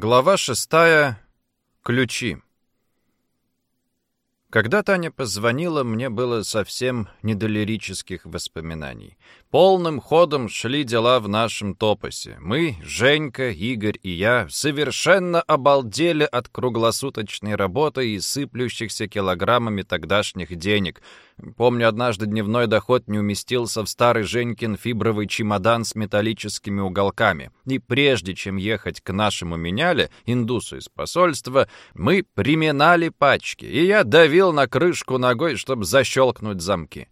Глава шестая. Ключи. Когда Таня позвонила, мне было совсем не до лирических воспоминаний. Полным ходом шли дела в нашем топосе. Мы, Женька, Игорь и я, совершенно обалдели от круглосуточной работы и сыплющихся килограммами тогдашних денег. Помню, однажды дневной доход не уместился в старый Женькин фибровый чемодан с металлическими уголками. И прежде чем ехать к нашему меняле, индусу из посольства, мы приминали пачки, и я давил на крышку ногой, чтобы защелкнуть замки.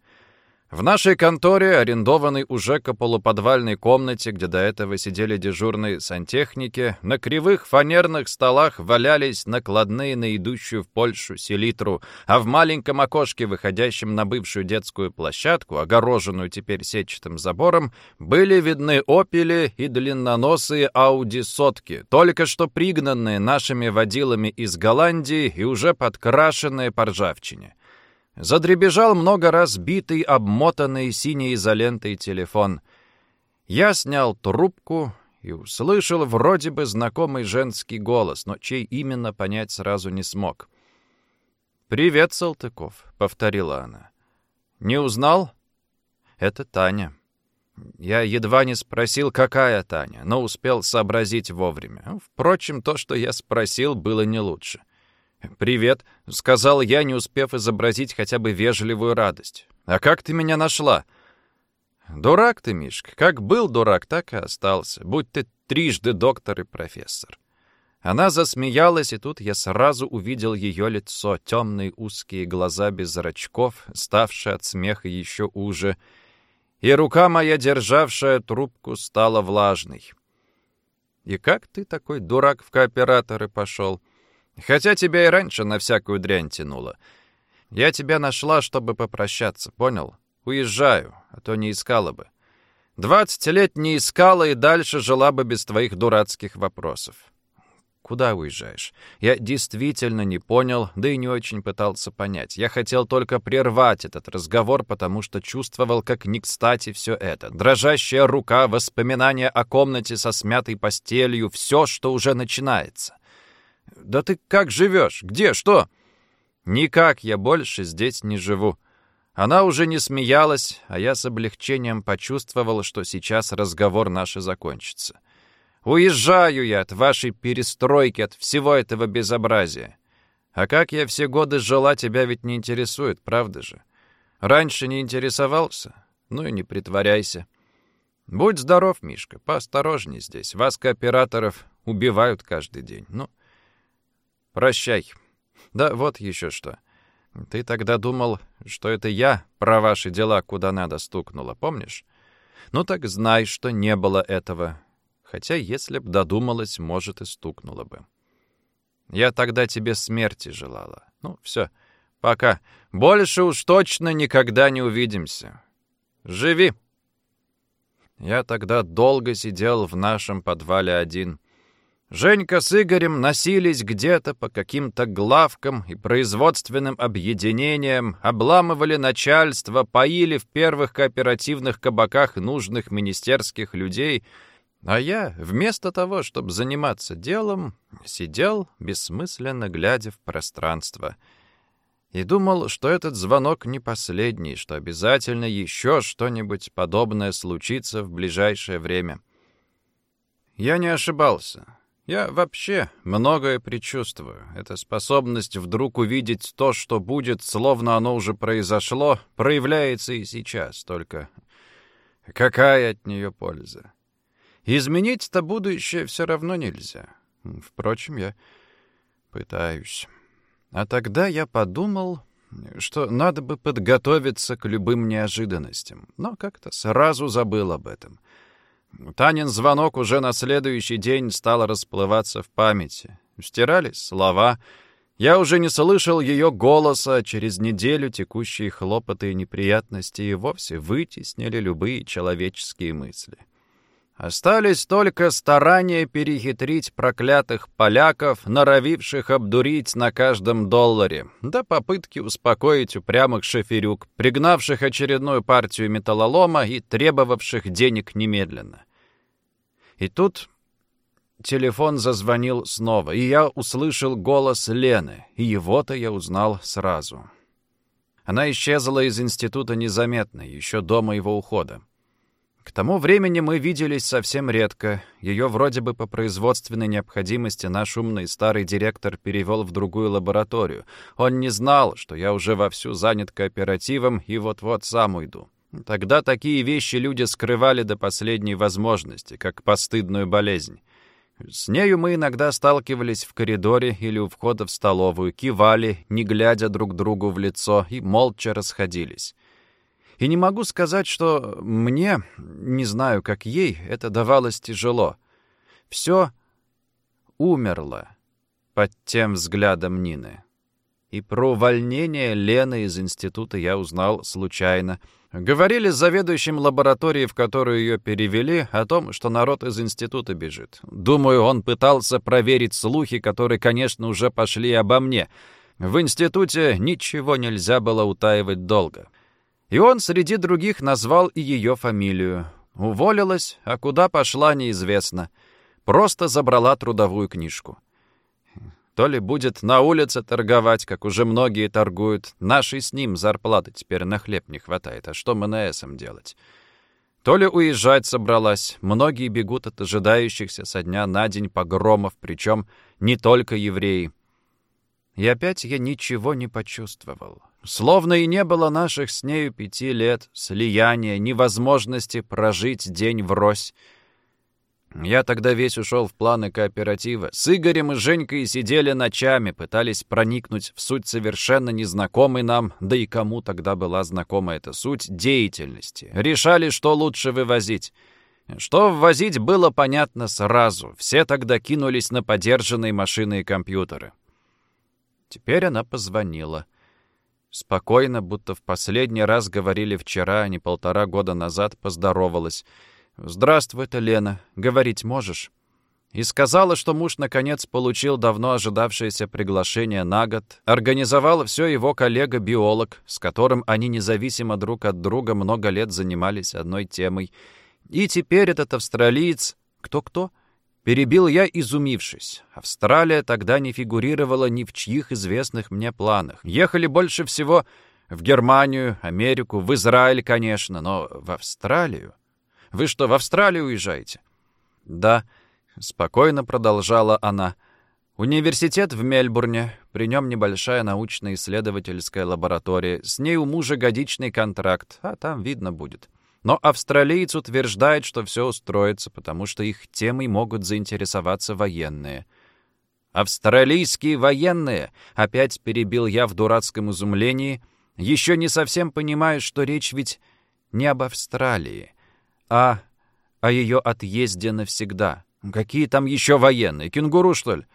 В нашей конторе, арендованной у Жека полуподвальной комнате, где до этого сидели дежурные сантехники, на кривых фанерных столах валялись накладные на идущую в Польшу селитру, а в маленьком окошке, выходящем на бывшую детскую площадку, огороженную теперь сетчатым забором, были видны опели и длинноносые ауди-сотки, только что пригнанные нашими водилами из Голландии и уже подкрашенные по ржавчине. Задребежал много раз битый, обмотанный синей изолентой телефон. Я снял трубку и услышал вроде бы знакомый женский голос, но чей именно понять сразу не смог. «Привет, Салтыков», — повторила она. «Не узнал?» «Это Таня». Я едва не спросил, какая Таня, но успел сообразить вовремя. Впрочем, то, что я спросил, было не лучше. «Привет», — сказал я, не успев изобразить хотя бы вежливую радость. «А как ты меня нашла?» «Дурак ты, Мишка. Как был дурак, так и остался. Будь ты трижды доктор и профессор». Она засмеялась, и тут я сразу увидел ее лицо, темные узкие глаза без зрачков, ставшие от смеха еще уже, и рука моя, державшая трубку, стала влажной. «И как ты такой дурак в кооператоры пошел?» Хотя тебя и раньше на всякую дрянь тянуло. Я тебя нашла, чтобы попрощаться, понял? Уезжаю, а то не искала бы. Двадцать лет не искала и дальше жила бы без твоих дурацких вопросов. Куда уезжаешь? Я действительно не понял, да и не очень пытался понять. Я хотел только прервать этот разговор, потому что чувствовал, как не кстати все это. Дрожащая рука, воспоминания о комнате со смятой постелью, все, что уже начинается. «Да ты как живешь? Где? Что?» «Никак я больше здесь не живу». Она уже не смеялась, а я с облегчением почувствовал, что сейчас разговор наш закончится. «Уезжаю я от вашей перестройки, от всего этого безобразия. А как я все годы жила, тебя ведь не интересует, правда же? Раньше не интересовался? Ну и не притворяйся. Будь здоров, Мишка, поосторожней здесь. Вас, кооператоров, убивают каждый день. Ну, Прощай. Да вот еще что. Ты тогда думал, что это я про ваши дела куда надо стукнула, помнишь? Ну так знай, что не было этого. Хотя, если б додумалась, может, и стукнула бы. Я тогда тебе смерти желала. Ну, все, пока. Больше уж точно никогда не увидимся. Живи. Я тогда долго сидел в нашем подвале один. Женька с Игорем носились где-то по каким-то главкам и производственным объединениям, обламывали начальство, поили в первых кооперативных кабаках нужных министерских людей, а я, вместо того, чтобы заниматься делом, сидел, бессмысленно глядя в пространство, и думал, что этот звонок не последний, что обязательно еще что-нибудь подобное случится в ближайшее время. Я не ошибался. Я вообще многое предчувствую. Эта способность вдруг увидеть то, что будет, словно оно уже произошло, проявляется и сейчас. Только какая от нее польза? Изменить-то будущее все равно нельзя. Впрочем, я пытаюсь. А тогда я подумал, что надо бы подготовиться к любым неожиданностям, но как-то сразу забыл об этом — Танин звонок уже на следующий день стал расплываться в памяти. Стирались слова. Я уже не слышал ее голоса, через неделю текущие хлопоты и неприятности и вовсе вытеснили любые человеческие мысли. Остались только старания перехитрить проклятых поляков, норовивших обдурить на каждом долларе, да попытки успокоить упрямых шоферюк, пригнавших очередную партию металлолома и требовавших денег немедленно. И тут телефон зазвонил снова, и я услышал голос Лены, и его-то я узнал сразу. Она исчезла из института незаметно, еще до моего ухода. К тому времени мы виделись совсем редко. Ее вроде бы по производственной необходимости наш умный старый директор перевел в другую лабораторию. Он не знал, что я уже вовсю занят кооперативом и вот-вот сам уйду. Тогда такие вещи люди скрывали до последней возможности, как постыдную болезнь. С нею мы иногда сталкивались в коридоре или у входа в столовую, кивали, не глядя друг другу в лицо, и молча расходились. И не могу сказать, что мне, не знаю, как ей, это давалось тяжело. Все умерло под тем взглядом Нины. И про увольнение Лены из института я узнал случайно. Говорили с заведующим лабораторией, в которую ее перевели, о том, что народ из института бежит. Думаю, он пытался проверить слухи, которые, конечно, уже пошли обо мне. В институте ничего нельзя было утаивать долго. И он среди других назвал и ее фамилию. Уволилась, а куда пошла, неизвестно. Просто забрала трудовую книжку. То ли будет на улице торговать, как уже многие торгуют. Нашей с ним зарплаты теперь на хлеб не хватает. А что эсом делать? То ли уезжать собралась. Многие бегут от ожидающихся со дня на день погромов, причем не только евреи. И опять я ничего не почувствовал. Словно и не было наших с нею пяти лет, слияния, невозможности прожить день врозь. Я тогда весь ушел в планы кооператива. С Игорем и Женькой сидели ночами, пытались проникнуть в суть совершенно незнакомой нам, да и кому тогда была знакома эта суть, деятельности. Решали, что лучше вывозить. Что ввозить было понятно сразу. Все тогда кинулись на подержанные машины и компьютеры. Теперь она позвонила. Спокойно, будто в последний раз говорили вчера, а не полтора года назад, поздоровалась. «Здравствуй, это Лена. Говорить можешь?» И сказала, что муж наконец получил давно ожидавшееся приглашение на год, организовал все его коллега-биолог, с которым они независимо друг от друга много лет занимались одной темой. И теперь этот австралиец... Кто-кто? Перебил я, изумившись. Австралия тогда не фигурировала ни в чьих известных мне планах. Ехали больше всего в Германию, Америку, в Израиль, конечно, но в Австралию? Вы что, в Австралию уезжаете? Да, спокойно продолжала она. Университет в Мельбурне, при нем небольшая научно-исследовательская лаборатория, с ней у мужа годичный контракт, а там видно будет. Но австралиец утверждает, что все устроится, потому что их темой могут заинтересоваться военные. «Австралийские военные!» — опять перебил я в дурацком изумлении, еще не совсем понимая, что речь ведь не об Австралии, а о ее отъезде навсегда. Какие там еще военные? Кенгуру, что ли?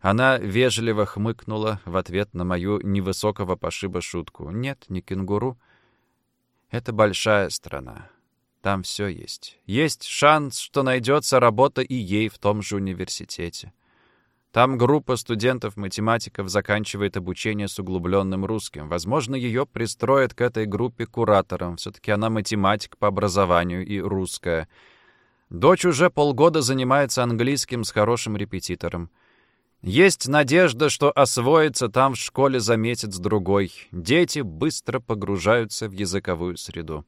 Она вежливо хмыкнула в ответ на мою невысокого пошиба шутку. «Нет, не кенгуру». Это большая страна. Там все есть. Есть шанс, что найдется работа и ей в том же университете. Там группа студентов-математиков заканчивает обучение с углубленным русским. Возможно, ее пристроят к этой группе куратором. Все-таки она математик по образованию и русская. Дочь уже полгода занимается английским с хорошим репетитором. Есть надежда, что освоится там в школе за месяц-другой. Дети быстро погружаются в языковую среду.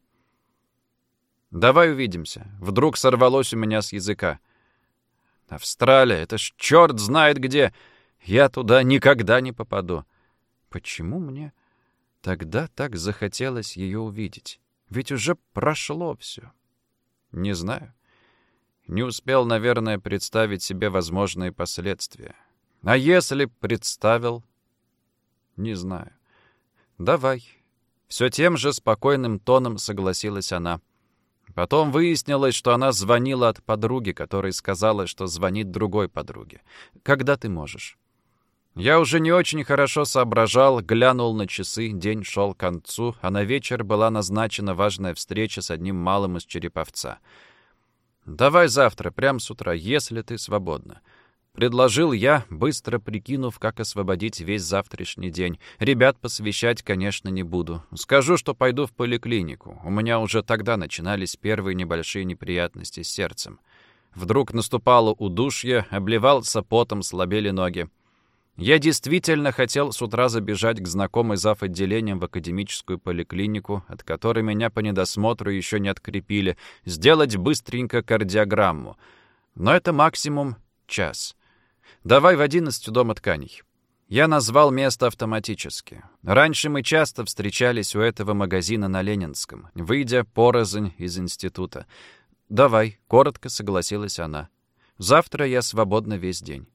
«Давай увидимся». Вдруг сорвалось у меня с языка. «Австралия, это ж черт знает где. Я туда никогда не попаду». Почему мне тогда так захотелось ее увидеть? Ведь уже прошло все. Не знаю. Не успел, наверное, представить себе возможные последствия. А если представил? Не знаю. Давай. Все тем же спокойным тоном согласилась она. Потом выяснилось, что она звонила от подруги, которая сказала, что звонит другой подруге. Когда ты можешь? Я уже не очень хорошо соображал, глянул на часы, день шел к концу, а на вечер была назначена важная встреча с одним малым из Череповца. «Давай завтра, прямо с утра, если ты свободна. Предложил я, быстро прикинув, как освободить весь завтрашний день. Ребят посвящать, конечно, не буду. Скажу, что пойду в поликлинику. У меня уже тогда начинались первые небольшие неприятности с сердцем. Вдруг наступало удушье, обливался потом, слабели ноги. Я действительно хотел с утра забежать к знакомой зав. отделением в академическую поликлинику, от которой меня по недосмотру еще не открепили, сделать быстренько кардиограмму. Но это максимум час. Давай в одиннадцать у дома тканей. Я назвал место автоматически. Раньше мы часто встречались у этого магазина на Ленинском, выйдя порознь из института. «Давай», — коротко согласилась она. «Завтра я свободна весь день».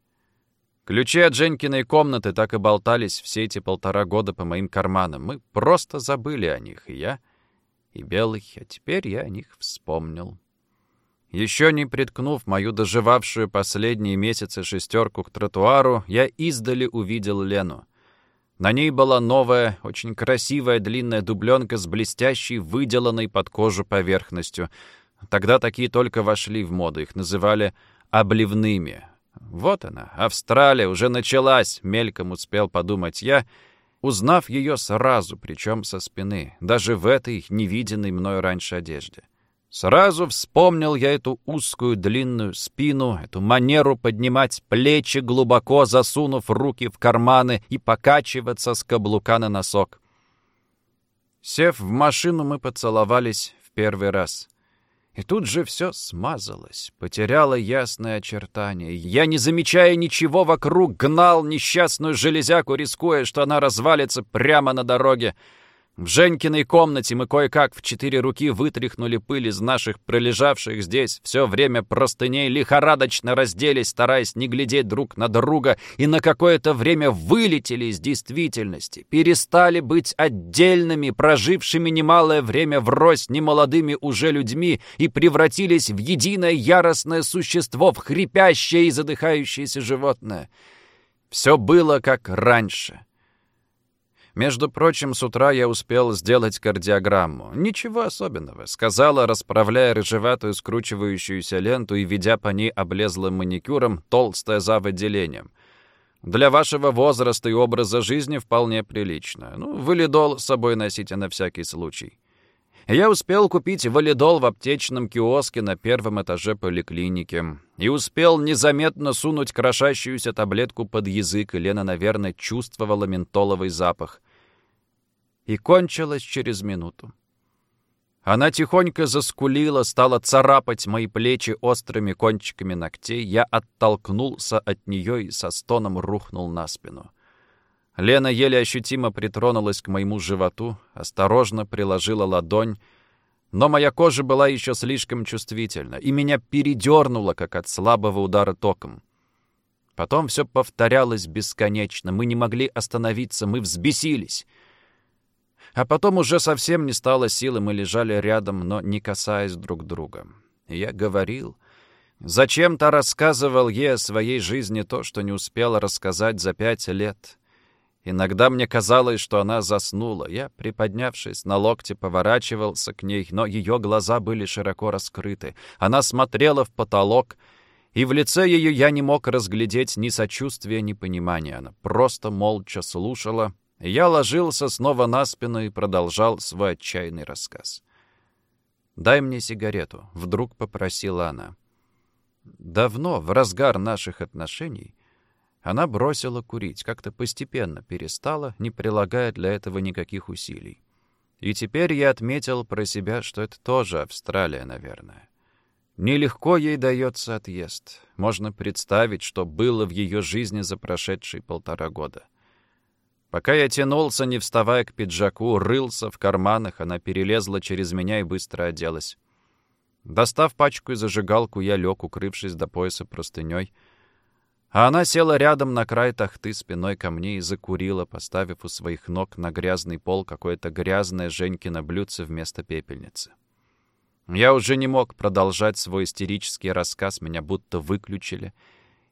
Ключи от Женькиной комнаты так и болтались все эти полтора года по моим карманам. Мы просто забыли о них, и я, и Белый, а теперь я о них вспомнил. Еще не приткнув мою доживавшую последние месяцы шестерку к тротуару, я издали увидел Лену. На ней была новая, очень красивая длинная дубленка с блестящей, выделанной под кожу поверхностью. Тогда такие только вошли в моду, их называли «обливными». Вот она, Австралия, уже началась, мельком успел подумать я, узнав ее сразу, причем со спины, даже в этой невиденной мной раньше одежде. Сразу вспомнил я эту узкую длинную спину, эту манеру поднимать плечи, глубоко засунув руки в карманы и покачиваться с каблука на носок. Сев в машину, мы поцеловались в первый раз. И тут же все смазалось, потеряло ясное очертание. Я, не замечая ничего вокруг, гнал несчастную железяку, рискуя, что она развалится прямо на дороге. В Женькиной комнате мы кое-как в четыре руки вытряхнули пыль из наших пролежавших здесь все время простыней, лихорадочно разделись, стараясь не глядеть друг на друга, и на какое-то время вылетели из действительности, перестали быть отдельными, прожившими немалое время врозь немолодыми уже людьми и превратились в единое яростное существо, в хрипящее и задыхающееся животное. Все было как раньше — между прочим, с утра я успел сделать кардиограмму. Ничего особенного, сказала, расправляя рыжеватую скручивающуюся ленту и ведя по ней облезлым маникюром толстое за выделением. Для вашего возраста и образа жизни вполне прилично. Ну, валидол с собой носите на всякий случай. Я успел купить валидол в аптечном киоске на первом этаже поликлиники. И успел незаметно сунуть крошащуюся таблетку под язык, и Лена, наверное, чувствовала ментоловый запах и кончилась через минуту. Она тихонько заскулила, стала царапать мои плечи острыми кончиками ногтей. Я оттолкнулся от нее и со стоном рухнул на спину. Лена еле ощутимо притронулась к моему животу, осторожно приложила ладонь, но моя кожа была еще слишком чувствительна, и меня передернуло, как от слабого удара током. Потом все повторялось бесконечно. Мы не могли остановиться, мы взбесились — а потом уже совсем не стало силы, мы лежали рядом, но не касаясь друг друга. Я говорил... Зачем-то рассказывал ей о своей жизни то, что не успел рассказать за пять лет. Иногда мне казалось, что она заснула. Я, приподнявшись на локте, поворачивался к ней, но ее глаза были широко раскрыты. Она смотрела в потолок, и в лице ее я не мог разглядеть ни сочувствия, ни понимания. Она просто молча слушала, я ложился снова на спину и продолжал свой отчаянный рассказ. «Дай мне сигарету», — вдруг попросила она. Давно, в разгар наших отношений, она бросила курить, как-то постепенно перестала, не прилагая для этого никаких усилий. И теперь я отметил про себя, что это тоже Австралия, наверное. Нелегко ей дается отъезд. Можно представить, что было в ее жизни за прошедшие полтора года. Пока я тянулся, не вставая к пиджаку, рылся в карманах, она перелезла через меня и быстро оделась. Достав пачку и зажигалку, я лег, укрывшись до пояса простыней. А она села рядом на край тахты спиной ко мне и закурила, поставив у своих ног на грязный пол какое-то грязное Женькино блюдце вместо пепельницы. Я уже не мог продолжать свой истерический рассказ, меня будто выключили —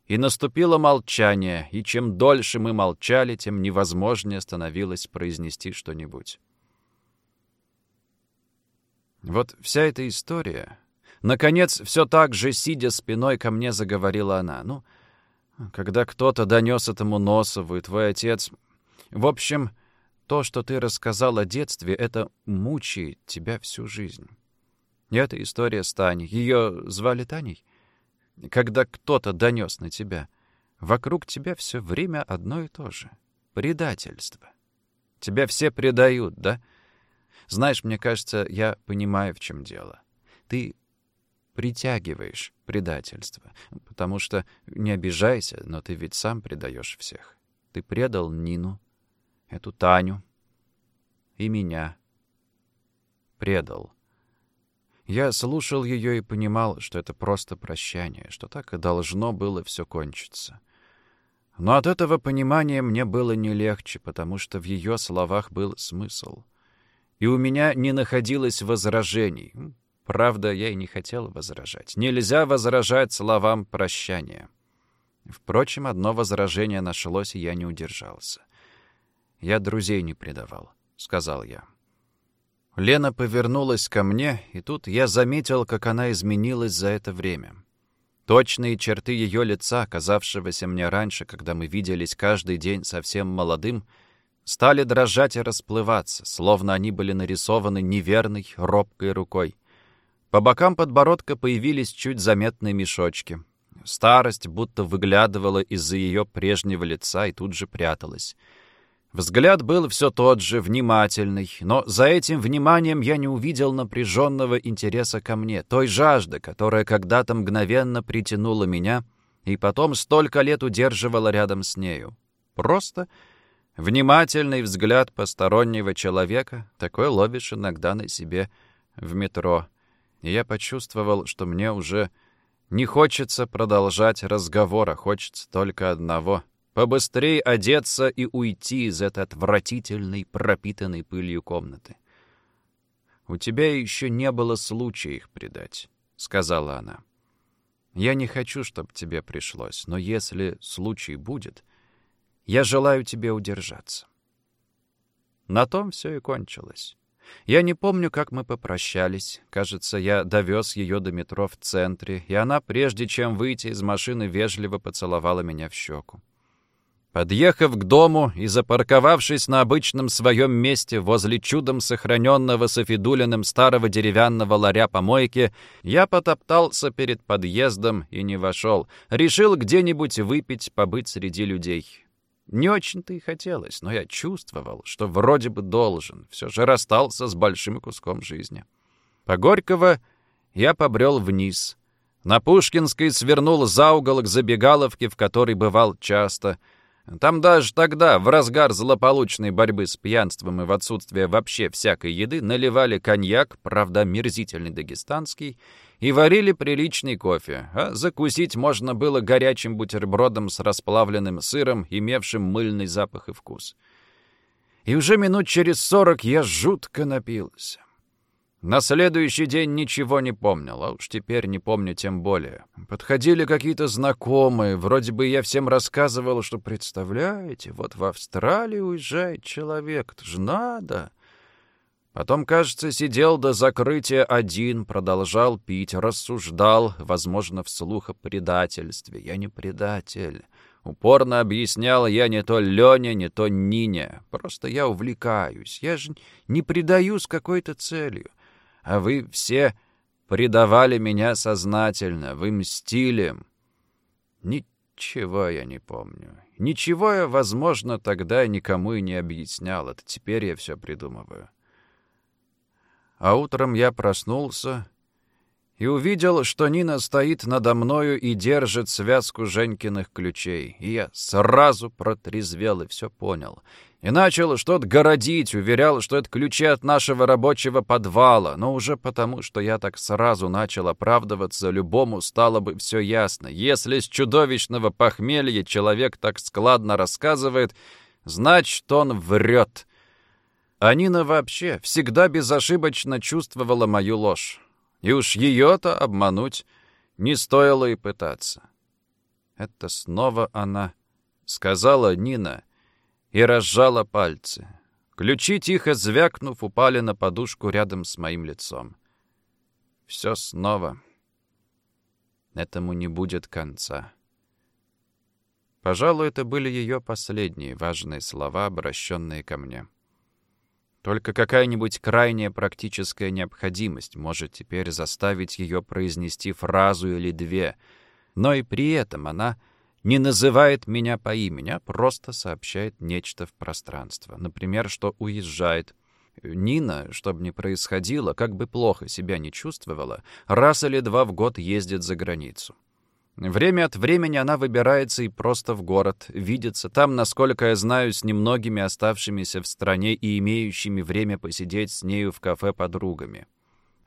и наступило молчание, и чем дольше мы молчали, тем невозможнее становилось произнести что-нибудь. Вот вся эта история... Наконец, все так же, сидя спиной ко мне, заговорила она. «Ну, когда кто-то донес этому Носову, и твой отец... В общем, то, что ты рассказал о детстве, это мучает тебя всю жизнь. И эта история с Таней. Ее звали Таней?» Когда кто-то донес на тебя. Вокруг тебя все время одно и то же. Предательство. Тебя все предают, да? Знаешь, мне кажется, я понимаю, в чем дело. Ты притягиваешь предательство. Потому что, не обижайся, но ты ведь сам предаешь всех. Ты предал Нину, эту Таню и меня. Предал. Я слушал ее и понимал, что это просто прощание, что так и должно было все кончиться. Но от этого понимания мне было не легче, потому что в ее словах был смысл. И у меня не находилось возражений. Правда, я и не хотел возражать. Нельзя возражать словам прощания. Впрочем, одно возражение нашлось, и я не удержался. «Я друзей не предавал», — сказал я. Лена повернулась ко мне, и тут я заметил, как она изменилась за это время. Точные черты ее лица, казавшегося мне раньше, когда мы виделись каждый день совсем молодым, стали дрожать и расплываться, словно они были нарисованы неверной, робкой рукой. По бокам подбородка появились чуть заметные мешочки. Старость будто выглядывала из-за ее прежнего лица и тут же пряталась. Взгляд был все тот же, внимательный, но за этим вниманием я не увидел напряженного интереса ко мне, той жажды, которая когда-то мгновенно притянула меня и потом столько лет удерживала рядом с нею. Просто внимательный взгляд постороннего человека, такой ловишь иногда на себе в метро. И я почувствовал, что мне уже не хочется продолжать разговор, а хочется только одного — Побыстрее одеться и уйти из этой отвратительной, пропитанной пылью комнаты. «У тебя еще не было случая их предать», — сказала она. «Я не хочу, чтобы тебе пришлось, но если случай будет, я желаю тебе удержаться». На том все и кончилось. Я не помню, как мы попрощались. Кажется, я довез ее до метро в центре, и она, прежде чем выйти из машины, вежливо поцеловала меня в щеку. Подъехав к дому и запарковавшись на обычном своем месте возле чудом сохраненного Софидулиным старого деревянного ларя-помойки, я потоптался перед подъездом и не вошел. Решил где-нибудь выпить, побыть среди людей. Не очень-то и хотелось, но я чувствовал, что вроде бы должен. Все же расстался с большим куском жизни. По Горького я побрел вниз. На Пушкинской свернул за угол к забегаловке, в которой бывал часто — там даже тогда, в разгар злополучной борьбы с пьянством и в отсутствие вообще всякой еды, наливали коньяк, правда, мерзительный дагестанский, и варили приличный кофе, а закусить можно было горячим бутербродом с расплавленным сыром, имевшим мыльный запах и вкус. И уже минут через сорок я жутко напился. На следующий день ничего не помнил, а уж теперь не помню тем более. Подходили какие-то знакомые, вроде бы я всем рассказывал, что, представляете, вот в Австралии уезжает человек, это же надо. Потом, кажется, сидел до закрытия один, продолжал пить, рассуждал, возможно, вслух о предательстве. Я не предатель. Упорно объяснял я не то Лене, не то Нине. Просто я увлекаюсь. Я же не предаю с какой-то целью а вы все предавали меня сознательно, вы мстили. Ничего я не помню. Ничего я, возможно, тогда никому и не объяснял. Это теперь я все придумываю. А утром я проснулся и увидел, что Нина стоит надо мною и держит связку Женькиных ключей. И я сразу протрезвел и все понял. И начал что-то городить, уверял, что это ключи от нашего рабочего подвала, но уже потому, что я так сразу начал оправдываться, любому стало бы все ясно. Если с чудовищного похмелья человек так складно рассказывает, значит, он врет. А Нина вообще всегда безошибочно чувствовала мою ложь. И уж ее-то обмануть не стоило и пытаться. Это снова она, сказала Нина, и разжала пальцы. Ключи, тихо звякнув, упали на подушку рядом с моим лицом. Все снова. Этому не будет конца. Пожалуй, это были ее последние важные слова, обращенные ко мне. Только какая-нибудь крайняя практическая необходимость может теперь заставить ее произнести фразу или две — Но и при этом она не называет меня по имени, а просто сообщает нечто в пространство. Например, что уезжает. Нина, что бы ни происходило, как бы плохо себя не чувствовала, раз или два в год ездит за границу. Время от времени она выбирается и просто в город, видится там, насколько я знаю, с немногими оставшимися в стране и имеющими время посидеть с нею в кафе подругами.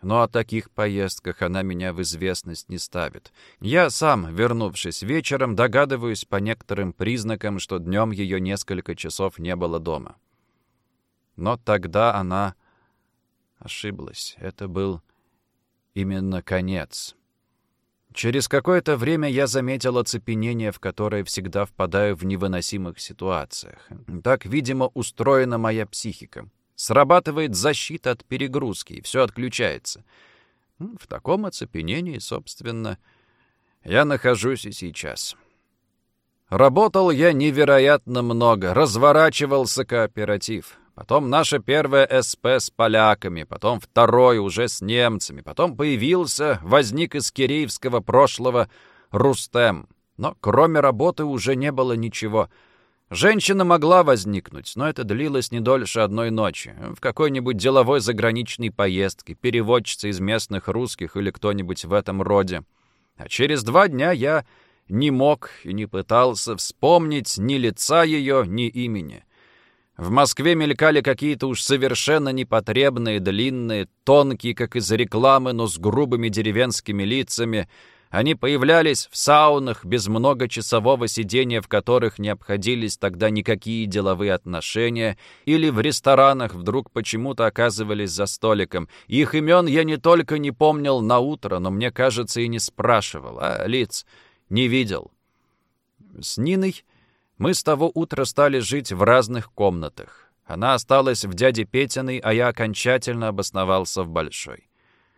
Но о таких поездках она меня в известность не ставит. Я сам, вернувшись вечером, догадываюсь по некоторым признакам, что днем ее несколько часов не было дома. Но тогда она ошиблась. Это был именно конец. Через какое-то время я заметил оцепенение, в которое всегда впадаю в невыносимых ситуациях. Так, видимо, устроена моя психика. Срабатывает защита от перегрузки, и все отключается. В таком оцепенении, собственно, я нахожусь и сейчас. Работал я невероятно много, разворачивался кооператив. Потом наша первая СП с поляками, потом второй уже с немцами, потом появился, возник из киреевского прошлого Рустем. Но кроме работы уже не было ничего — Женщина могла возникнуть, но это длилось не дольше одной ночи. В какой-нибудь деловой заграничной поездке, переводчица из местных русских или кто-нибудь в этом роде. А через два дня я не мог и не пытался вспомнить ни лица ее, ни имени. В Москве мелькали какие-то уж совершенно непотребные, длинные, тонкие, как из рекламы, но с грубыми деревенскими лицами — они появлялись в саунах без многочасового сидения, в которых не обходились тогда никакие деловые отношения, или в ресторанах вдруг почему-то оказывались за столиком. Их имен я не только не помнил на утро, но, мне кажется, и не спрашивал, а лиц не видел. С Ниной мы с того утра стали жить в разных комнатах. Она осталась в дяде Петиной, а я окончательно обосновался в Большой.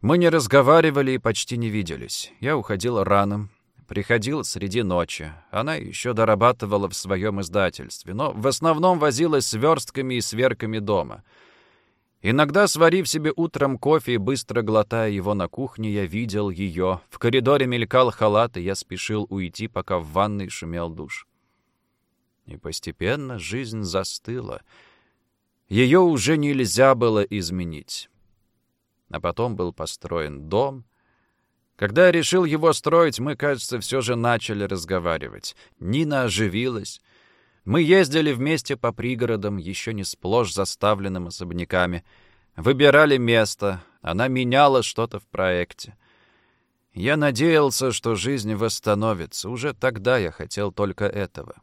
Мы не разговаривали и почти не виделись. Я уходил рано, приходил среди ночи. Она еще дорабатывала в своем издательстве, но в основном возилась с верстками и сверками дома. Иногда, сварив себе утром кофе и быстро глотая его на кухне, я видел ее. В коридоре мелькал халат, и я спешил уйти, пока в ванной шумел душ. И постепенно жизнь застыла. Ее уже нельзя было изменить а потом был построен дом. Когда я решил его строить, мы, кажется, все же начали разговаривать. Нина оживилась. Мы ездили вместе по пригородам, еще не сплошь заставленным особняками. Выбирали место, она меняла что-то в проекте. Я надеялся, что жизнь восстановится. Уже тогда я хотел только этого.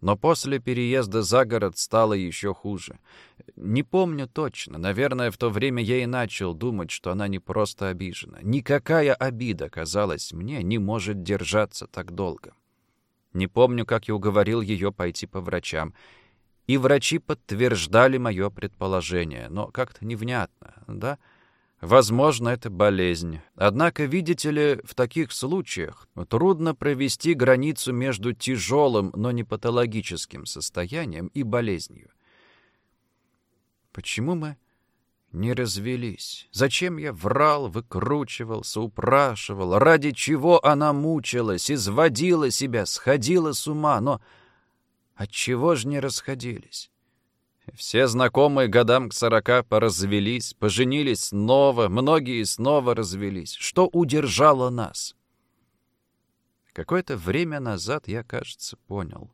Но после переезда за город стало еще хуже. Не помню точно. Наверное, в то время я и начал думать, что она не просто обижена. Никакая обида, казалось мне, не может держаться так долго. Не помню, как я уговорил ее пойти по врачам. И врачи подтверждали мое предположение, но как-то невнятно, да? — Возможно, это болезнь. Однако, видите ли, в таких случаях трудно провести границу между тяжелым, но не патологическим состоянием и болезнью. Почему мы не развелись? Зачем я врал, выкручивался, упрашивал? Ради чего она мучилась, изводила себя, сходила с ума? Но отчего же не расходились? Все знакомые годам к сорока поразвелись, поженились снова, многие снова развелись. Что удержало нас? Какое-то время назад я, кажется, понял.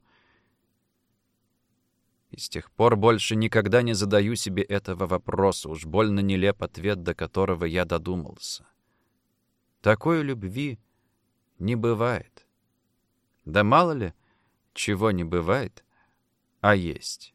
И с тех пор больше никогда не задаю себе этого вопроса, уж больно нелеп ответ, до которого я додумался. Такой любви не бывает. Да мало ли, чего не бывает, а есть.